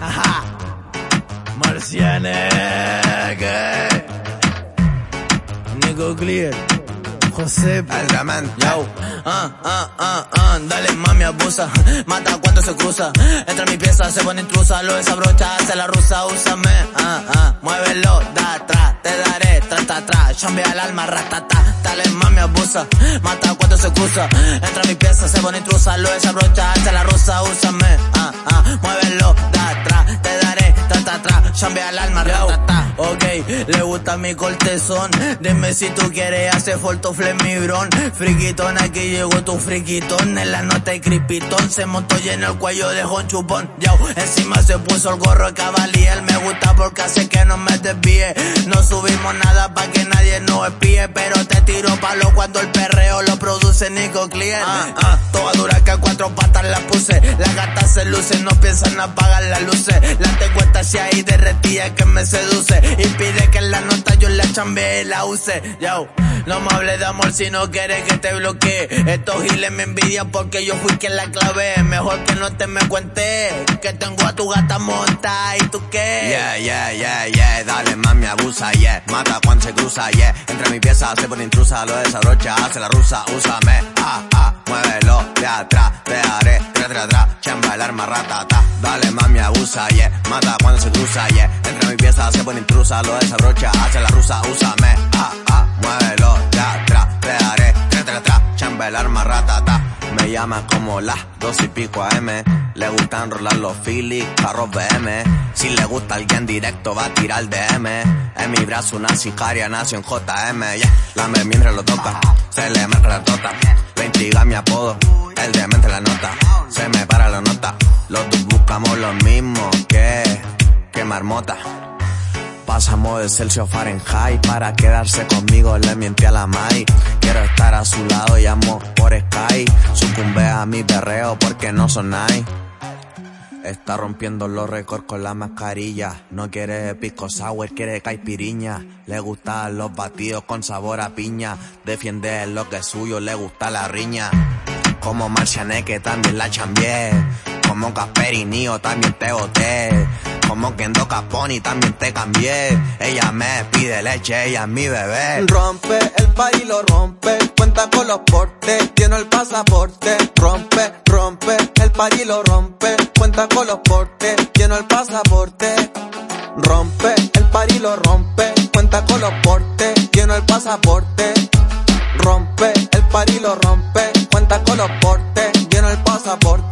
Ajá. Marcianeque. Nico Clear. José. El diamante. Yo, ah, ah, ah, ah, dale mami abusa, mata cuando se cruza, entra mi pieza, se pone intrusa, lo desabrocha, hace la rusa, úsame, ah, ah, muévelo, da atrás, te daré, tra, tra, tra, chambea el alma, ratata, dale mami abusa, mata cuando se cruza, entra mi pieza, se pone intrusa, lo desabrocha, hace la rusa, úsame, ah, ah, muévelo, da atrás, te daré, tra, tra, tra, chambea el alma, ratata, ok, le gusta mi cortezón, dime si tú quieres hacer foto flemibrón, friquitón, aquí llegó tu friquitón, en la nota de cripitón, se montó lleno el cuello de un chupón, yo, encima se puso el gorro de cabalier, me gusta porque hace que no me desvíe, no subimos nada pa' que nadie nos espíe, pero te tiro palo cuando el perreo lo produce Nico Clear, ah, ah, toda dura que a cuatro patas la puse, las gatas se lucen, no piensan apagar las luces, la tengo hacia ahí derretida que me seduce, y pide que la nota yo la chambee y la use, yo, no me hables de amor si no quieres que te bloquee. Estos giles me envidian porque yo fui quien la clavé. Mejor que no te me cuente que tengo a tu gata monta. Y tú qué. Yeah, yeah, yeah, yeah, dale mami abusa, yeah, mata cuando se cruza, yeah, entre mi pieza se pone intrusa, lo desabrocha, hace la rusa, úsame, ah, ah, muévelo. De atrás, te haré, tra, tra, tra, chamba el arma, ratata, dale mami abusa, yeah, mata cuando se cruza, yeah, entre mi pieza se pone intrusa, lo desabrocha, hace la rusa, úsame, ah, ah, muévelo de atrás, te haré, tra, tra, tra, chamba el arma, ratata, me llama como las dos y pico AM. Le gustan rolar los Phillies, carros BM. Si le gusta alguien directo, va a tirar DM. En mi brazo una sicaria nació en JM. Yeah. La me mientras lo toca, se le marca la tota. Le intriga mi apodo, el demente la nota. Se me para la nota. Los dos buscamos lo mismo que, que marmota. Pasamos de Celsius Fahrenheit para quedarse conmigo, le mientí a la Mai. Quiero estar a su lado, llamo por Sky. Sucumbe a mi perreo porque no sonáis. Está rompiendo los récords con la mascarilla. No quiere pisco sour, quiere caipiriña. Le gustan los batidos con sabor a piña. Defiende lo que es suyo, le gusta la riña. Como Marcianeque también la chambié. Como Casperinio también te boté. Como Kendo Caponi también te cambié. Ella me pide leche, ella es mi bebé. Rompe el país lo rompe, cuenta con los portes, tiene el pasaporte. Rompe, rompe, el país lo rompe, cuenta con los portes, tiene el pasaporte. Rompe, el país lo rompe, cuenta con los portes, tiene el pasaporte. Pasaporte.